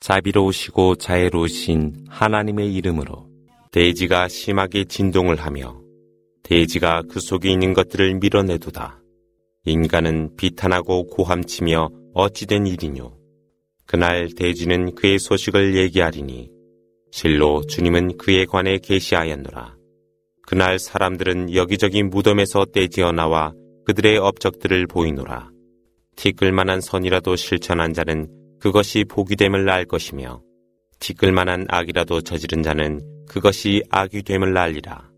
자비로우시고 자애로우신 하나님의 이름으로 대지가 심하게 진동을 하며 대지가 그 속에 있는 것들을 밀어내도다. 인간은 비탄하고 고함치며 어찌된 일이뇨. 그날 대지는 그의 소식을 얘기하리니 실로 주님은 그에 관해 계시하였노라. 그날 사람들은 여기저기 무덤에서 떼지어 나와 그들의 업적들을 보이노라. 티끌만한 선이라도 실천한 자는 그것이 복이 됨을 알 것이며 티끌만한 악이라도 저지른 자는 그것이 악이 됨을 알리라.